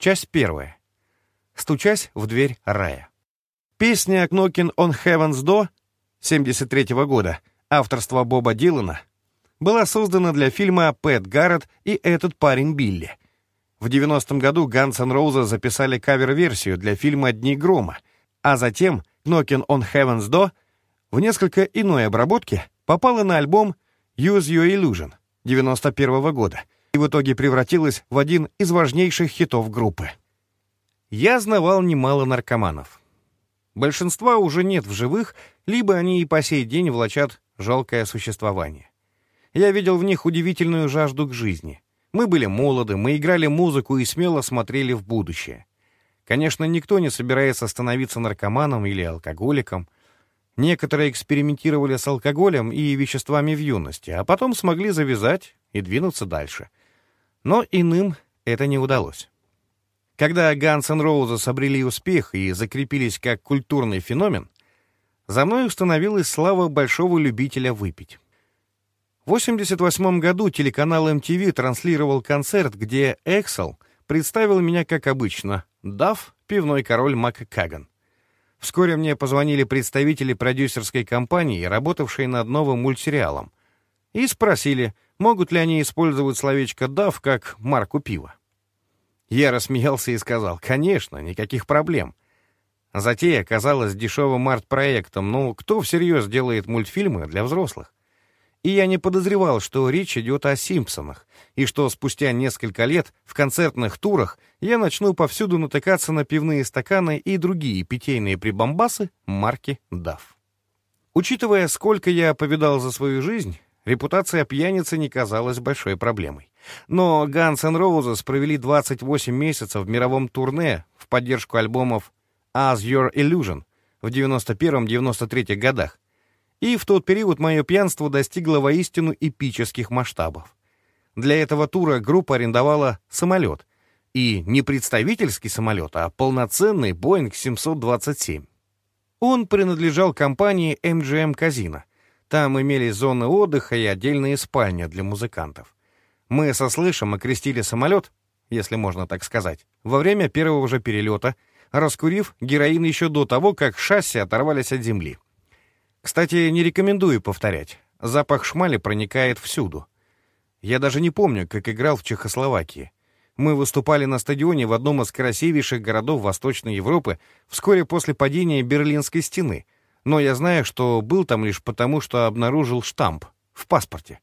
Часть первая. Стучась в дверь рая. Песня «Knocking on Heaven's Door» 73 года, авторства Боба Дилана, была создана для фильма «Пэт Гаррет и этот парень Билли». В 90-м году Guns N' Roses записали кавер-версию для фильма «Дни грома», а затем «Knocking on Heaven's Door» в несколько иной обработке попала на альбом «Use Your Illusion» 91 -го года и в итоге превратилась в один из важнейших хитов группы. Я знавал немало наркоманов. Большинства уже нет в живых, либо они и по сей день влачат жалкое существование. Я видел в них удивительную жажду к жизни. Мы были молоды, мы играли музыку и смело смотрели в будущее. Конечно, никто не собирается становиться наркоманом или алкоголиком. Некоторые экспериментировали с алкоголем и веществами в юности, а потом смогли завязать и двинуться дальше. Но иным это не удалось. Когда Guns N' Roses обрели успех и закрепились как культурный феномен, за мной установилась слава большого любителя выпить. В 1988 году телеканал MTV транслировал концерт, где Эксел представил меня, как обычно, Дав, пивной король Мак Каган. Вскоре мне позвонили представители продюсерской компании, работавшие над новым мультсериалом, и спросили, могут ли они использовать словечко «дав» как марку пива. Я рассмеялся и сказал, конечно, никаких проблем. Затея оказалась дешевым арт-проектом, но кто всерьез делает мультфильмы для взрослых? И я не подозревал, что речь идет о «Симпсонах», и что спустя несколько лет в концертных турах я начну повсюду натыкаться на пивные стаканы и другие питейные прибамбасы марки DAF. Учитывая, сколько я повидал за свою жизнь, репутация пьяницы не казалась большой проблемой. Но Guns N' Roses провели 28 месяцев в мировом турне в поддержку альбомов As Your Illusion в 91-93 годах. И в тот период мое пьянство достигло воистину эпических масштабов. Для этого тура группа арендовала самолет. И не представительский самолет, а полноценный Boeing 727. Он принадлежал компании MGM Casino. Там имелись зоны отдыха и отдельные спальни для музыкантов. Мы со Слышем окрестили самолет, если можно так сказать, во время первого же перелета, раскурив героин еще до того, как шасси оторвались от земли. Кстати, не рекомендую повторять. Запах шмали проникает всюду. Я даже не помню, как играл в Чехословакии. Мы выступали на стадионе в одном из красивейших городов Восточной Европы вскоре после падения Берлинской стены, но я знаю, что был там лишь потому, что обнаружил штамп в паспорте.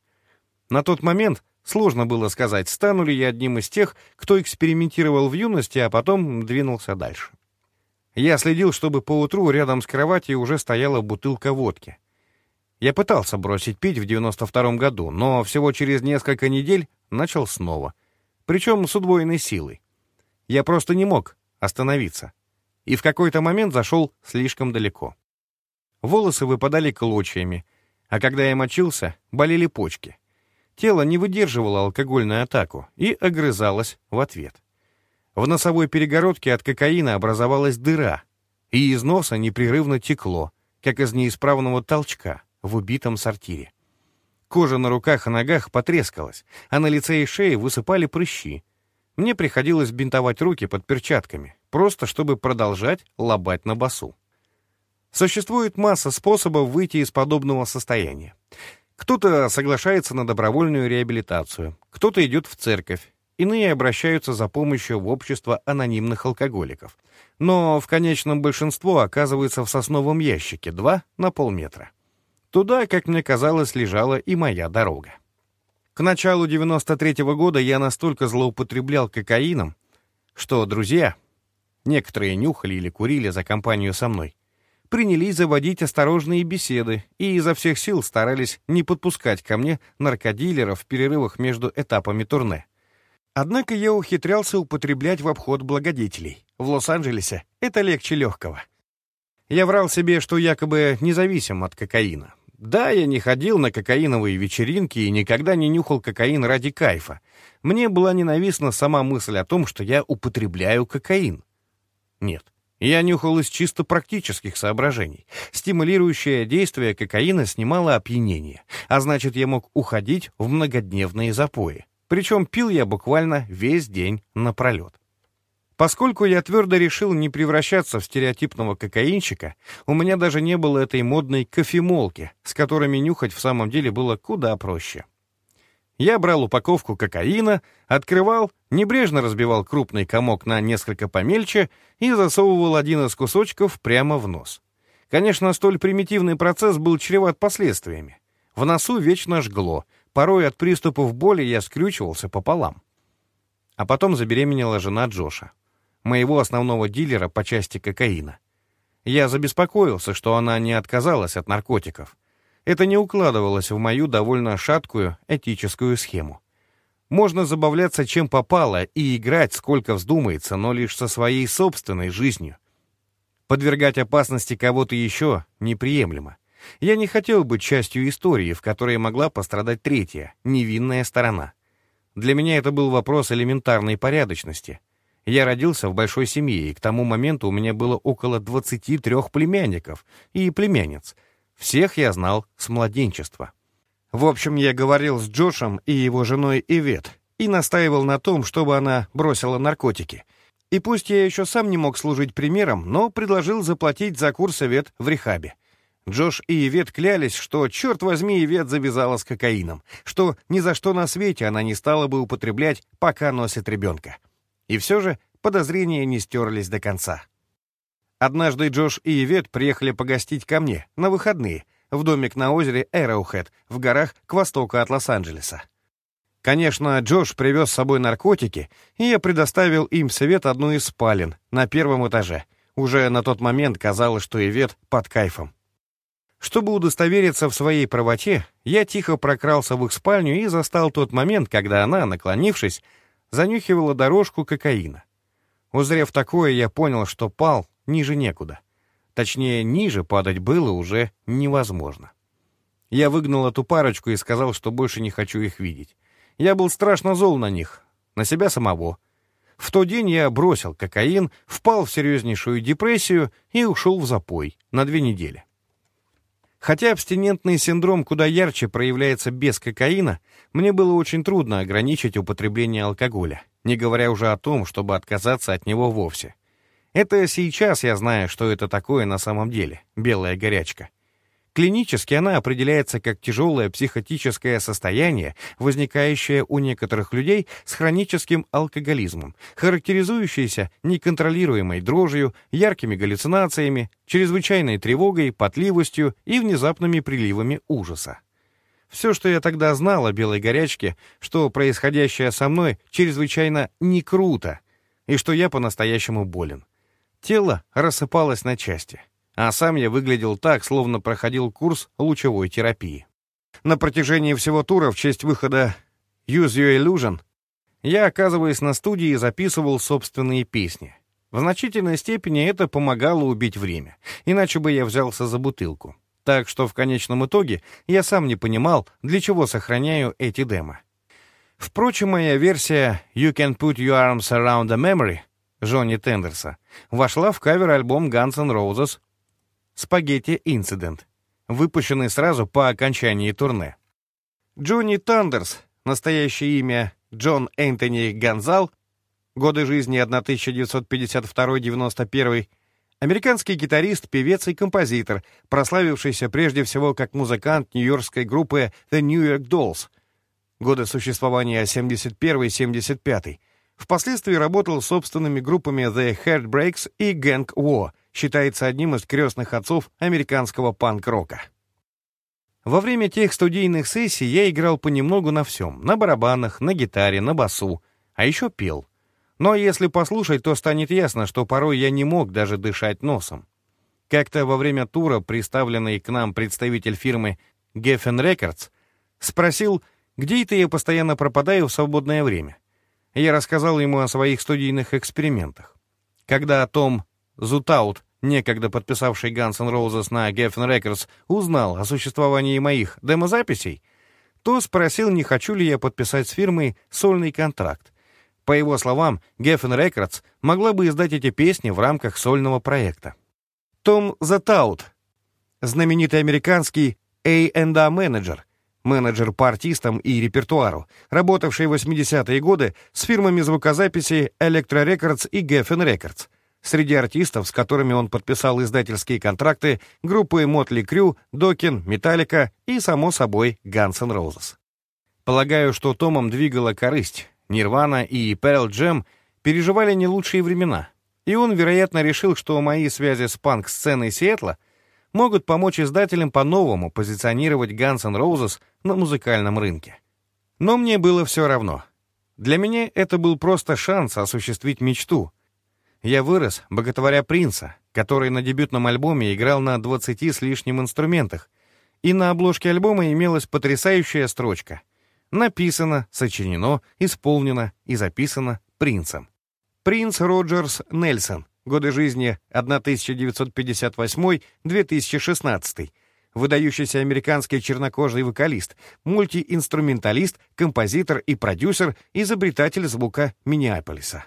На тот момент Сложно было сказать, стану ли я одним из тех, кто экспериментировал в юности, а потом двинулся дальше. Я следил, чтобы поутру рядом с кроватью уже стояла бутылка водки. Я пытался бросить пить в 92 году, но всего через несколько недель начал снова. Причем с удвоенной силой. Я просто не мог остановиться. И в какой-то момент зашел слишком далеко. Волосы выпадали клочьями, а когда я мочился, болели почки. Тело не выдерживало алкогольную атаку и огрызалось в ответ. В носовой перегородке от кокаина образовалась дыра, и из носа непрерывно текло, как из неисправного толчка в убитом сортире. Кожа на руках и ногах потрескалась, а на лице и шее высыпали прыщи. Мне приходилось бинтовать руки под перчатками, просто чтобы продолжать лобать на басу. Существует масса способов выйти из подобного состояния. Кто-то соглашается на добровольную реабилитацию, кто-то идет в церковь, иные обращаются за помощью в общество анонимных алкоголиков. Но в конечном большинство оказывается в сосновом ящике, два на полметра. Туда, как мне казалось, лежала и моя дорога. К началу 93 -го года я настолько злоупотреблял кокаином, что друзья, некоторые нюхали или курили за компанию со мной, принялись заводить осторожные беседы и изо всех сил старались не подпускать ко мне наркодилеров в перерывах между этапами турне. Однако я ухитрялся употреблять в обход благодетелей. В Лос-Анджелесе это легче легкого. Я врал себе, что якобы независим от кокаина. Да, я не ходил на кокаиновые вечеринки и никогда не нюхал кокаин ради кайфа. Мне была ненавистна сама мысль о том, что я употребляю кокаин. Нет, я нюхал из чисто практических соображений. Стимулирующее действие кокаина снимало опьянение, а значит, я мог уходить в многодневные запои. Причем пил я буквально весь день напролет. Поскольку я твердо решил не превращаться в стереотипного кокаинщика, у меня даже не было этой модной кофемолки, с которыми нюхать в самом деле было куда проще. Я брал упаковку кокаина, открывал, небрежно разбивал крупный комок на несколько помельче и засовывал один из кусочков прямо в нос. Конечно, столь примитивный процесс был чреват последствиями. В носу вечно жгло, порой от приступов боли я скрючивался пополам. А потом забеременела жена Джоша, моего основного дилера по части кокаина. Я забеспокоился, что она не отказалась от наркотиков. Это не укладывалось в мою довольно шаткую этическую схему. Можно забавляться чем попало и играть сколько вздумается, но лишь со своей собственной жизнью. Подвергать опасности кого-то еще неприемлемо. Я не хотел быть частью истории, в которой могла пострадать третья, невинная сторона. Для меня это был вопрос элементарной порядочности. Я родился в большой семье, и к тому моменту у меня было около 23 племянников и племянниц. Всех я знал с младенчества. В общем, я говорил с Джошем и его женой Ивет и настаивал на том, чтобы она бросила наркотики — и пусть я еще сам не мог служить примером, но предложил заплатить за курс Ивет в рехабе. Джош и Ивет клялись, что, черт возьми, Ивет завязала с кокаином, что ни за что на свете она не стала бы употреблять, пока носит ребенка. И все же подозрения не стерлись до конца. Однажды Джош и Ивет приехали погостить ко мне на выходные в домик на озере Эроухэт в горах к востоку от Лос-Анджелеса. Конечно, Джош привез с собой наркотики, и я предоставил им совет одну из спален на первом этаже. Уже на тот момент казалось, что Ивет под кайфом. Чтобы удостовериться в своей правоте, я тихо прокрался в их спальню и застал тот момент, когда она, наклонившись, занюхивала дорожку кокаина. Узрев такое, я понял, что пал ниже некуда. Точнее, ниже падать было уже невозможно. Я выгнал эту парочку и сказал, что больше не хочу их видеть. Я был страшно зол на них, на себя самого. В тот день я бросил кокаин, впал в серьезнейшую депрессию и ушел в запой на две недели. Хотя абстинентный синдром куда ярче проявляется без кокаина, мне было очень трудно ограничить употребление алкоголя, не говоря уже о том, чтобы отказаться от него вовсе. Это сейчас я знаю, что это такое на самом деле, белая горячка. Клинически она определяется как тяжелое психотическое состояние, возникающее у некоторых людей с хроническим алкоголизмом, характеризующееся неконтролируемой дрожью, яркими галлюцинациями, чрезвычайной тревогой, потливостью и внезапными приливами ужаса. Все, что я тогда знал о белой горячке, что происходящее со мной чрезвычайно не круто, и что я по-настоящему болен. Тело рассыпалось на части а сам я выглядел так, словно проходил курс лучевой терапии. На протяжении всего тура в честь выхода «Use Your Illusion» я, оказываясь на студии, записывал собственные песни. В значительной степени это помогало убить время, иначе бы я взялся за бутылку. Так что в конечном итоге я сам не понимал, для чего сохраняю эти демо. Впрочем, моя версия «You can put your arms around a memory» Джонни Тандерса вошла в кавер-альбом Guns N' Roses «Spaghetti Incident», выпущенный сразу по окончании турне. Джонни Тандерс, настоящее имя Джон Энтони Гонзал, годы жизни 1952-91, американский гитарист, певец и композитор, прославившийся прежде всего как музыкант нью-йоркской группы The New York Dolls, годы существования 71-75, впоследствии работал собственными группами The Heartbreaks и Gang War — считается одним из крестных отцов американского панк-рока. Во время тех студийных сессий я играл понемногу на всем, на барабанах, на гитаре, на басу, а еще пел. Но если послушать, то станет ясно, что порой я не мог даже дышать носом. Как-то во время тура представленный к нам представитель фирмы Geffen Records спросил, где это я постоянно пропадаю в свободное время. Я рассказал ему о своих студийных экспериментах. Когда Том Зутаут некогда подписавший Guns N' Roses на Geffen Records, узнал о существовании моих демозаписей, то спросил, не хочу ли я подписать с фирмой сольный контракт. По его словам, Geffen Records могла бы издать эти песни в рамках сольного проекта. Том Затаут, знаменитый американский A&A менеджер, менеджер по артистам и репертуару, работавший в 80-е годы с фирмами звукозаписи Electro Records и Geffen Records. Среди артистов, с которыми он подписал издательские контракты, группы Motley Crue, Dokken, Metallica и, само собой, Guns N' Roses. Полагаю, что Томом двигала корысть. Нирвана и Pearl Jam переживали не лучшие времена, и он, вероятно, решил, что мои связи с панк-сценой Сиэтла могут помочь издателям по-новому позиционировать Guns N' Roses на музыкальном рынке. Но мне было все равно. Для меня это был просто шанс осуществить мечту. Я вырос, боготворя принца, который на дебютном альбоме играл на 20 с лишним инструментах, и на обложке альбома имелась потрясающая строчка. Написано, сочинено, исполнено и записано принцем. Принц Роджерс Нельсон, годы жизни 1958-2016, выдающийся американский чернокожий вокалист, мультиинструменталист, композитор и продюсер, изобретатель звука Миннеаполиса.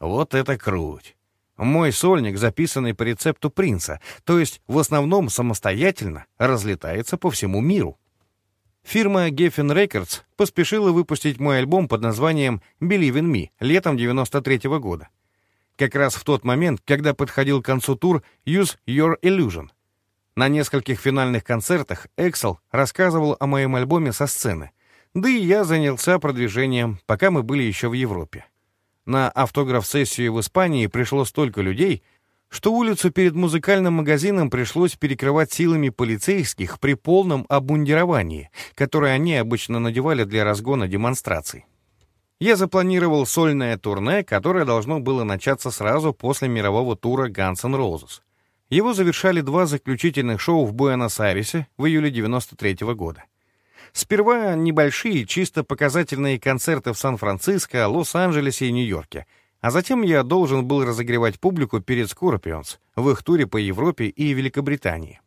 Вот это круть! Мой сольник, записанный по рецепту принца, то есть в основном самостоятельно, разлетается по всему миру. Фирма Geffen Records поспешила выпустить мой альбом под названием «Believe in Me» летом 93 -го года как раз в тот момент, когда подходил к концу тур «Use Your Illusion». На нескольких финальных концертах Эксел рассказывал о моем альбоме со сцены, да и я занялся продвижением, пока мы были еще в Европе. На автограф-сессию в Испании пришло столько людей, что улицу перед музыкальным магазином пришлось перекрывать силами полицейских при полном обмундировании, которое они обычно надевали для разгона демонстраций я запланировал сольное турне, которое должно было начаться сразу после мирового тура Guns N' Roses. Его завершали два заключительных шоу в Буэнос-Айресе в июле 93 -го года. Сперва небольшие, чисто показательные концерты в Сан-Франциско, Лос-Анджелесе и Нью-Йорке, а затем я должен был разогревать публику перед Scorpions в их туре по Европе и Великобритании.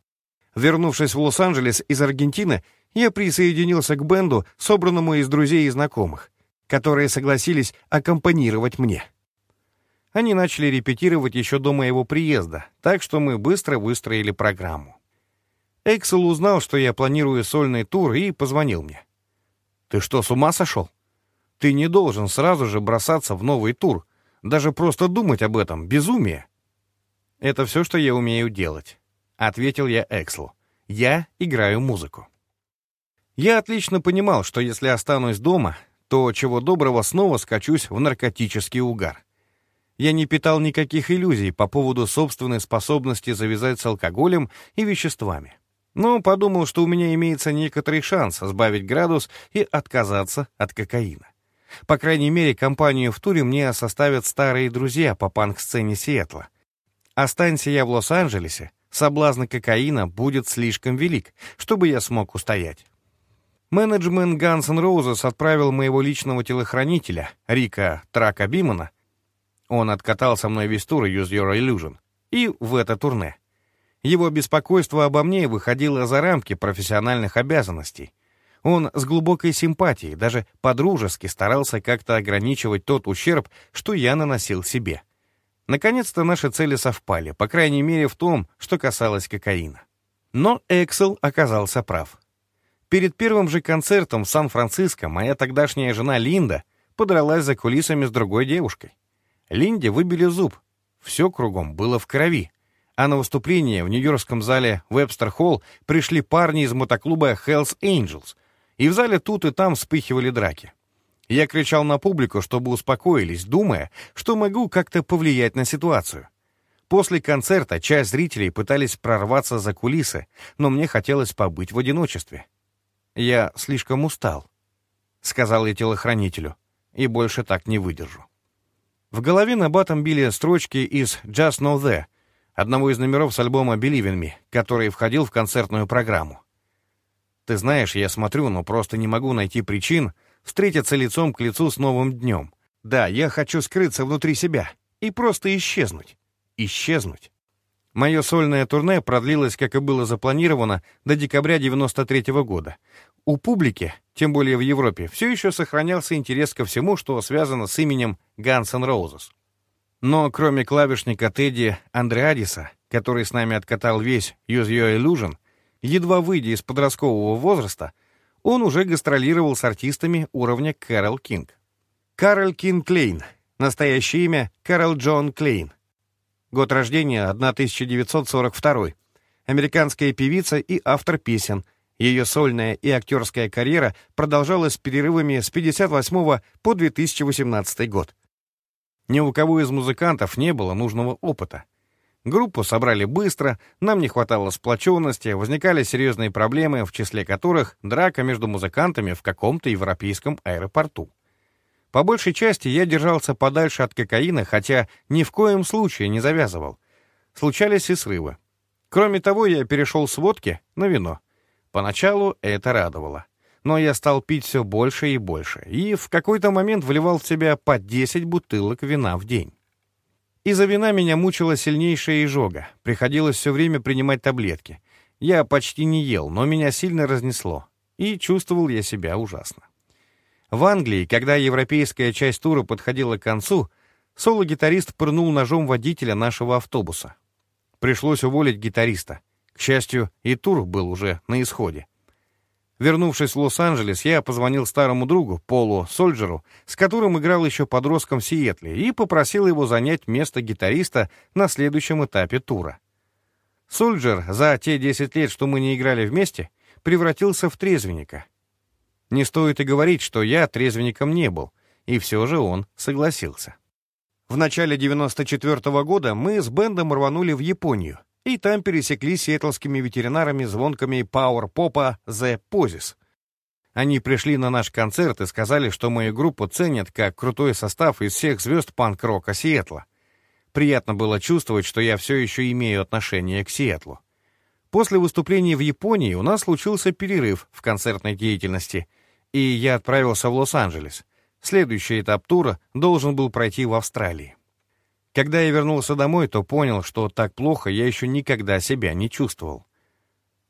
Вернувшись в Лос-Анджелес из Аргентины, я присоединился к бенду, собранному из друзей и знакомых которые согласились аккомпанировать мне. Они начали репетировать еще до моего приезда, так что мы быстро выстроили программу. Эксел узнал, что я планирую сольный тур, и позвонил мне. «Ты что, с ума сошел? Ты не должен сразу же бросаться в новый тур. Даже просто думать об этом — безумие». «Это все, что я умею делать», — ответил я Экслу. «Я играю музыку». Я отлично понимал, что если останусь дома, то чего доброго снова скачусь в наркотический угар. Я не питал никаких иллюзий по поводу собственной способности завязать с алкоголем и веществами. Но подумал, что у меня имеется некоторый шанс сбавить градус и отказаться от кокаина. По крайней мере, компанию в туре мне составят старые друзья по панк-сцене Сиэтла. Останься я в Лос-Анджелесе, соблазн кокаина будет слишком велик, чтобы я смог устоять. Менеджмент Guns N' Roses отправил моего личного телохранителя, Рика Трака Бимана, он откатал со мной весь тур Use Your Illusion, и в это турне. Его беспокойство обо мне выходило за рамки профессиональных обязанностей. Он с глубокой симпатией, даже подружески старался как-то ограничивать тот ущерб, что я наносил себе. Наконец-то наши цели совпали, по крайней мере в том, что касалось кокаина. Но Эксел оказался прав. Перед первым же концертом в Сан-Франциско моя тогдашняя жена Линда подралась за кулисами с другой девушкой. Линде выбили зуб. Все кругом было в крови. А на выступление в нью-йоркском зале Webster Холл пришли парни из мотоклуба Hells Angels, и в зале тут и там вспыхивали драки. Я кричал на публику, чтобы успокоились, думая, что могу как-то повлиять на ситуацию. После концерта часть зрителей пытались прорваться за кулисы, но мне хотелось побыть в одиночестве. «Я слишком устал», — сказал я телохранителю, — «и больше так не выдержу». В голове на батом били строчки из «Just Know That», одного из номеров с альбома «Believe in Me», который входил в концертную программу. «Ты знаешь, я смотрю, но просто не могу найти причин встретиться лицом к лицу с новым днем. Да, я хочу скрыться внутри себя и просто исчезнуть. Исчезнуть. Мое сольное турне продлилось, как и было запланировано, до декабря 93 -го года. У публики, тем более в Европе, все еще сохранялся интерес ко всему, что связано с именем Guns N'. Но кроме клавишника Тедди Андреадиса, который с нами откатал весь Use Your Illusion, едва выйдя из подросткового возраста, он уже гастролировал с артистами уровня Кэрол Кинг. Кэрол Кинг Клейн. Настоящее имя — Кэрол Джоан Клейн. Год рождения — 1942. Американская певица и автор песен. Ее сольная и актерская карьера продолжалась с перерывами с 58 по 2018 год. Ни у кого из музыкантов не было нужного опыта. Группу собрали быстро, нам не хватало сплоченности, возникали серьезные проблемы, в числе которых драка между музыкантами в каком-то европейском аэропорту. По большей части я держался подальше от кокаина, хотя ни в коем случае не завязывал. Случались и срывы. Кроме того, я перешел с водки на вино. Поначалу это радовало. Но я стал пить все больше и больше, и в какой-то момент вливал в себя по 10 бутылок вина в день. Из-за вина меня мучила сильнейшая изжога. Приходилось все время принимать таблетки. Я почти не ел, но меня сильно разнесло. И чувствовал я себя ужасно. В Англии, когда европейская часть тура подходила к концу, соло-гитарист пырнул ножом водителя нашего автобуса. Пришлось уволить гитариста. К счастью, и тур был уже на исходе. Вернувшись в Лос-Анджелес, я позвонил старому другу, Полу Сольджеру, с которым играл еще подростком в Сиэтле, и попросил его занять место гитариста на следующем этапе тура. Сольджер за те 10 лет, что мы не играли вместе, превратился в трезвенника. Не стоит и говорить, что я трезвенником не был, и все же он согласился. В начале 94 -го года мы с бендом рванули в Японию, и там пересеклись сиэтлскими ветеринарами-звонками пауэр-попа The Позис. Они пришли на наш концерт и сказали, что мою группу ценят как крутой состав из всех звезд панк-рока Сиэтла. Приятно было чувствовать, что я все еще имею отношение к Сиэтлу. После выступления в Японии у нас случился перерыв в концертной деятельности, и я отправился в Лос-Анджелес. Следующий этап тура должен был пройти в Австралии. Когда я вернулся домой, то понял, что так плохо я еще никогда себя не чувствовал.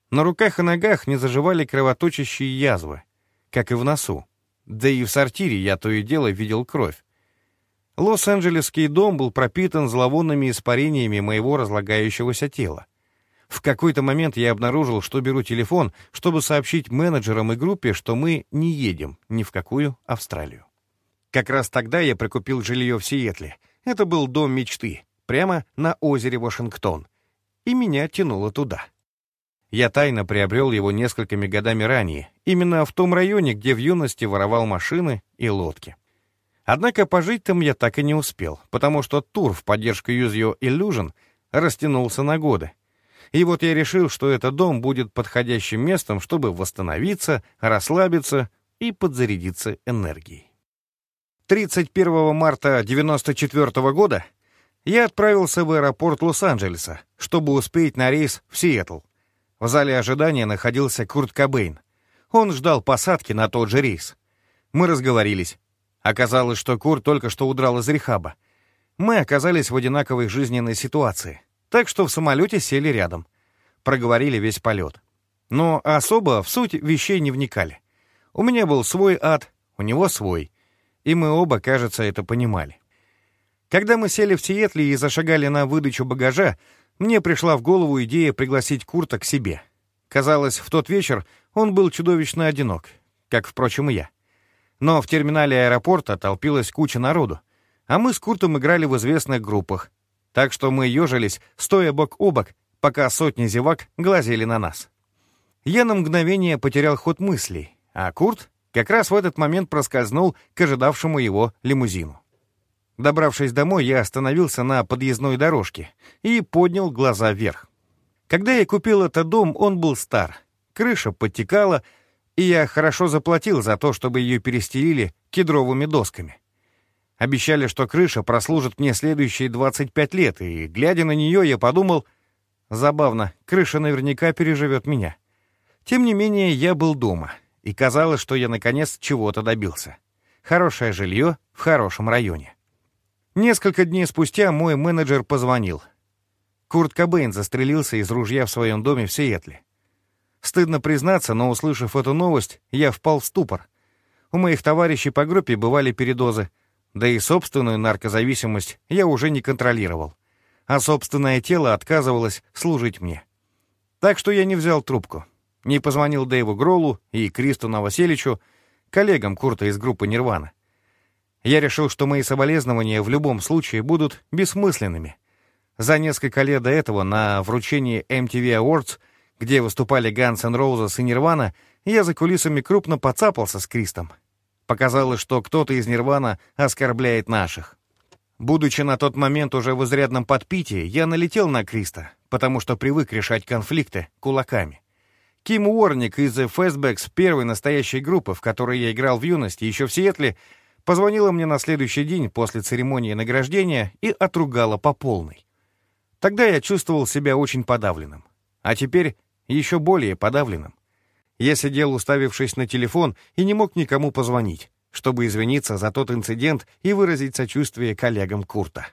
На руках и ногах не заживали кровоточащие язвы, как и в носу. Да и в сортире я то и дело видел кровь. Лос-Анджелесский дом был пропитан зловонными испарениями моего разлагающегося тела. В какой-то момент я обнаружил, что беру телефон, чтобы сообщить менеджерам и группе, что мы не едем ни в какую Австралию. Как раз тогда я прикупил жилье в Сиэтле — это был дом мечты, прямо на озере Вашингтон. И меня тянуло туда. Я тайно приобрел его несколькими годами ранее, именно в том районе, где в юности воровал машины и лодки. Однако пожить там я так и не успел, потому что тур в поддержку Use Your Illusion растянулся на годы. И вот я решил, что этот дом будет подходящим местом, чтобы восстановиться, расслабиться и подзарядиться энергией. 31 марта 1994 года я отправился в аэропорт Лос-Анджелеса, чтобы успеть на рейс в Сиэтл. В зале ожидания находился Курт Кобейн. Он ждал посадки на тот же рейс. Мы разговорились. Оказалось, что Курт только что удрал из рехаба. Мы оказались в одинаковой жизненной ситуации, так что в самолете сели рядом. Проговорили весь полет. Но особо в суть вещей не вникали. У меня был свой ад, у него свой — и мы оба, кажется, это понимали. Когда мы сели в Сиэтле и зашагали на выдачу багажа, мне пришла в голову идея пригласить Курта к себе. Казалось, в тот вечер он был чудовищно одинок, как, впрочем, и я. Но в терминале аэропорта толпилась куча народу, а мы с Куртом играли в известных группах, так что мы ежились, стоя бок о бок, пока сотни зевак глазели на нас. Я на мгновение потерял ход мыслей, а Курт как раз в этот момент проскользнул к ожидавшему его лимузину. Добравшись домой, я остановился на подъездной дорожке и поднял глаза вверх. Когда я купил этот дом, он был стар, крыша подтекала, и я хорошо заплатил за то, чтобы ее перестелили кедровыми досками. Обещали, что крыша прослужит мне следующие 25 лет, и, глядя на нее, я подумал, забавно, крыша наверняка переживет меня. Тем не менее, я был дома — и казалось, что я наконец чего-то добился. Хорошее жилье в хорошем районе. Несколько дней спустя мой менеджер позвонил. Курт Кобейн застрелился из ружья в своем доме в Сиэтле. Стыдно признаться, но, услышав эту новость, я впал в ступор. У моих товарищей по группе бывали передозы, да и собственную наркозависимость я уже не контролировал, а собственное тело отказывалось служить мне. Так что я не взял трубку. Не позвонил Дэйву Гролу и Кристу Новоселичу, коллегам Курта из группы «Нирвана». Я решил, что мои соболезнования в любом случае будут бессмысленными. За несколько лет до этого на вручении MTV Awards, где выступали Guns N' Roses и Нирвана, я за кулисами крупно поцапался с Кристом. Показалось, что кто-то из Нирвана оскорбляет наших. Будучи на тот момент уже в изрядном подпитии, я налетел на Криста, потому что привык решать конфликты кулаками. Ким Уорник из Fastbacks, первой настоящей группы, в которой я играл в юности, еще в Сиэтле, позвонила мне на следующий день после церемонии награждения и отругала по полной. Тогда я чувствовал себя очень подавленным. А теперь еще более подавленным. Я сидел, уставившись на телефон, и не мог никому позвонить, чтобы извиниться за тот инцидент и выразить сочувствие коллегам Курта.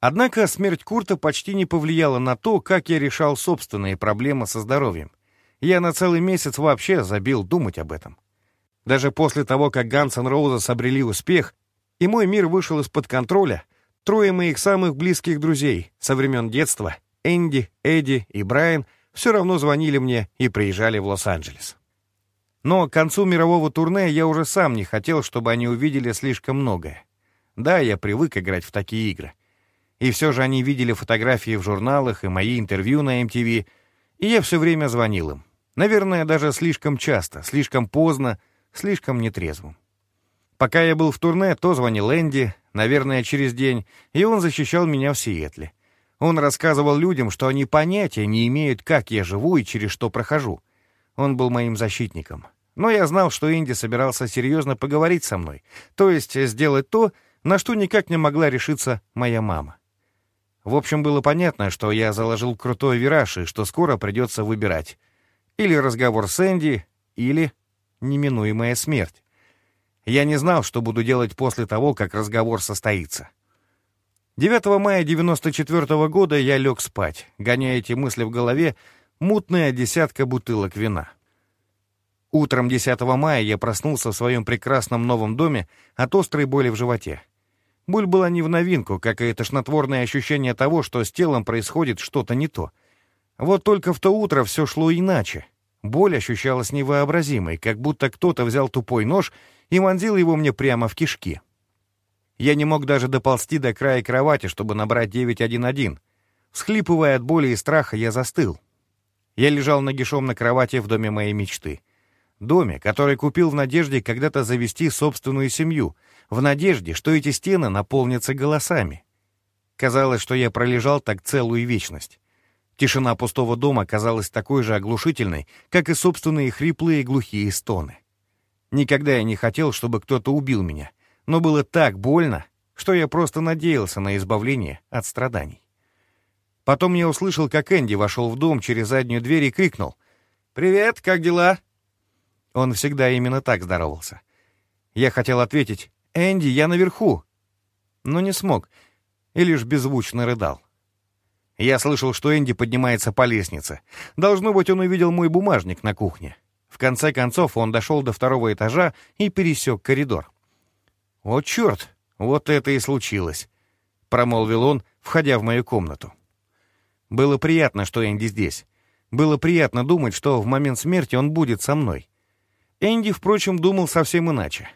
Однако смерть Курта почти не повлияла на то, как я решал собственные проблемы со здоровьем. Я на целый месяц вообще забыл думать об этом. Даже после того, как Guns N' Roses обрели успех, и мой мир вышел из-под контроля, трое моих самых близких друзей со времен детства, Энди, Эдди и Брайан — все равно звонили мне и приезжали в Лос-Анджелес. Но к концу мирового турне я уже сам не хотел, чтобы они увидели слишком многое. Да, я привык играть в такие игры. И все же они видели фотографии в журналах и мои интервью на MTV, и я все время звонил им. Наверное, даже слишком часто, слишком поздно, слишком нетрезвым. Пока я был в турне, то звонил Энди, наверное, через день, и он защищал меня в Сиэтле. Он рассказывал людям, что они понятия не имеют, как я живу и через что прохожу. Он был моим защитником. Но я знал, что Энди собирался серьезно поговорить со мной, то есть сделать то, на что никак не могла решиться моя мама. В общем, было понятно, что я заложил крутой вираж и что скоро придется выбирать. Или разговор с Энди, или неминуемая смерть. Я не знал, что буду делать после того, как разговор состоится. 9 мая 94 -го года я лег спать, гоняя эти мысли в голове, мутная десятка бутылок вина. Утром 10 мая я проснулся в своем прекрасном новом доме от острой боли в животе. Боль была не в новинку, как и тошнотворное ощущение того, что с телом происходит что-то не то. Вот только в то утро все шло иначе. Боль ощущалась невообразимой, как будто кто-то взял тупой нож и вонзил его мне прямо в кишки. Я не мог даже доползти до края кровати, чтобы набрать 911. Схлипывая от боли и страха, я застыл. Я лежал нагишом на кровати в доме моей мечты. Доме, который купил в надежде когда-то завести собственную семью, в надежде, что эти стены наполнятся голосами. Казалось, что я пролежал так целую вечность. Тишина пустого дома казалась такой же оглушительной, как и собственные хриплые глухие стоны. Никогда я не хотел, чтобы кто-то убил меня — но было так больно, что я просто надеялся на избавление от страданий. Потом я услышал, как Энди вошел в дом через заднюю дверь и крикнул «Привет, как дела?» Он всегда именно так здоровался. Я хотел ответить «Энди, я наверху», но не смог и лишь беззвучно рыдал. Я слышал, что Энди поднимается по лестнице. Должно быть, он увидел мой бумажник на кухне. В конце концов, он дошел до второго этажа и пересек коридор. «О, черт! Вот это и случилось!» — промолвил он, входя в мою комнату. Было приятно, что Энди здесь. Было приятно думать, что в момент смерти он будет со мной. Энди, впрочем, думал совсем иначе.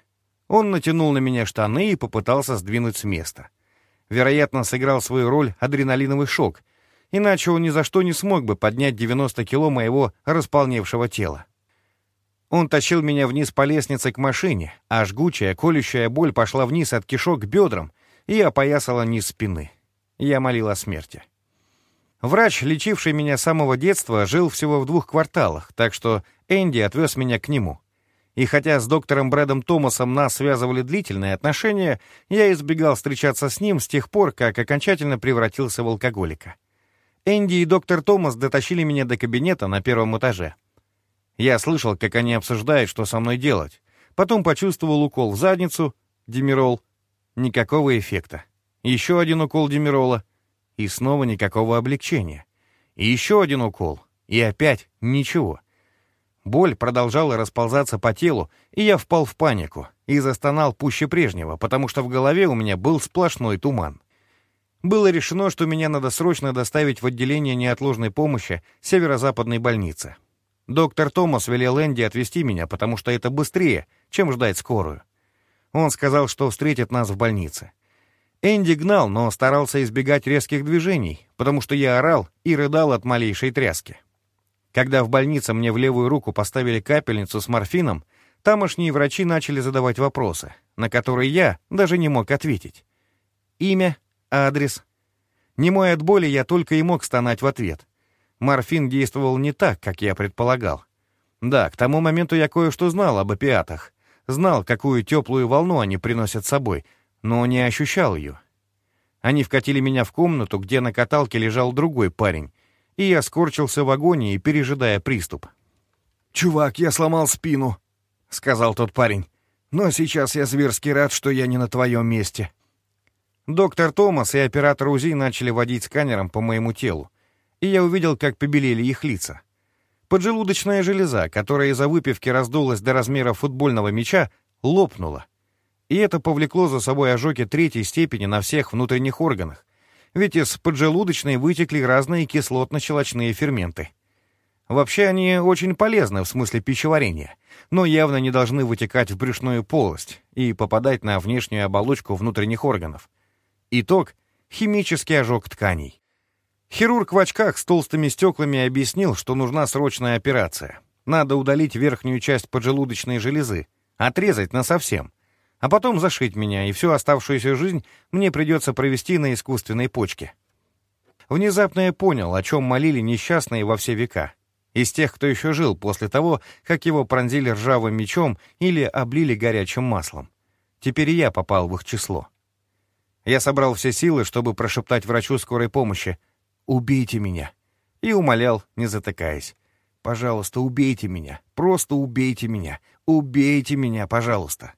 Он натянул на меня штаны и попытался сдвинуть с места. Вероятно, сыграл свою роль адреналиновый шок, иначе он ни за что не смог бы поднять 90 кило моего располневшего тела. Он тащил меня вниз по лестнице к машине, а жгучая, колющая боль пошла вниз от кишок к бедрам и опоясала низ спины. Я молил о смерти. Врач, лечивший меня с самого детства, жил всего в двух кварталах, так что Энди отвез меня к нему. И хотя с доктором Брэдом Томасом нас связывали длительные отношения, я избегал встречаться с ним с тех пор, как окончательно превратился в алкоголика. Энди и доктор Томас дотащили меня до кабинета на первом этаже. Я слышал, как они обсуждают, что со мной делать. Потом почувствовал укол в задницу, димирол. Никакого эффекта. Еще один укол димирола. И снова никакого облегчения. И еще один укол. И опять ничего. Боль продолжала расползаться по телу, и я впал в панику и застонал пуще прежнего, потому что в голове у меня был сплошной туман. Было решено, что меня надо срочно доставить в отделение неотложной помощи северо-западной больницы. Доктор Томас велел Энди отвезти меня, потому что это быстрее, чем ждать скорую. Он сказал, что встретит нас в больнице. Энди гнал, но старался избегать резких движений, потому что я орал и рыдал от малейшей тряски. Когда в больнице мне в левую руку поставили капельницу с морфином, тамошние врачи начали задавать вопросы, на которые я даже не мог ответить. Имя, адрес. Немой от боли я только и мог стонать в ответ — Морфин действовал не так, как я предполагал. Да, к тому моменту я кое-что знал об опиатах. Знал, какую теплую волну они приносят с собой, но не ощущал ее. Они вкатили меня в комнату, где на каталке лежал другой парень, и я скорчился в агонии, пережидая приступ. «Чувак, я сломал спину», — сказал тот парень. «Но сейчас я зверски рад, что я не на твоем месте». Доктор Томас и оператор УЗИ начали водить сканером по моему телу и я увидел, как побелели их лица. Поджелудочная железа, которая из-за выпивки раздулась до размера футбольного мяча, лопнула. И это повлекло за собой ожоги третьей степени на всех внутренних органах, ведь из поджелудочной вытекли разные кислотно-щелочные ферменты. Вообще они очень полезны в смысле пищеварения, но явно не должны вытекать в брюшную полость и попадать на внешнюю оболочку внутренних органов. Итог — химический ожог тканей. Хирург в очках с толстыми стеклами объяснил, что нужна срочная операция. Надо удалить верхнюю часть поджелудочной железы, отрезать насовсем, а потом зашить меня, и всю оставшуюся жизнь мне придется провести на искусственной почке. Внезапно я понял, о чем молили несчастные во все века. Из тех, кто еще жил после того, как его пронзили ржавым мечом или облили горячим маслом. Теперь я попал в их число. Я собрал все силы, чтобы прошептать врачу скорой помощи — «Убейте меня!» И умолял, не затыкаясь. «Пожалуйста, убейте меня! Просто убейте меня! Убейте меня, пожалуйста!»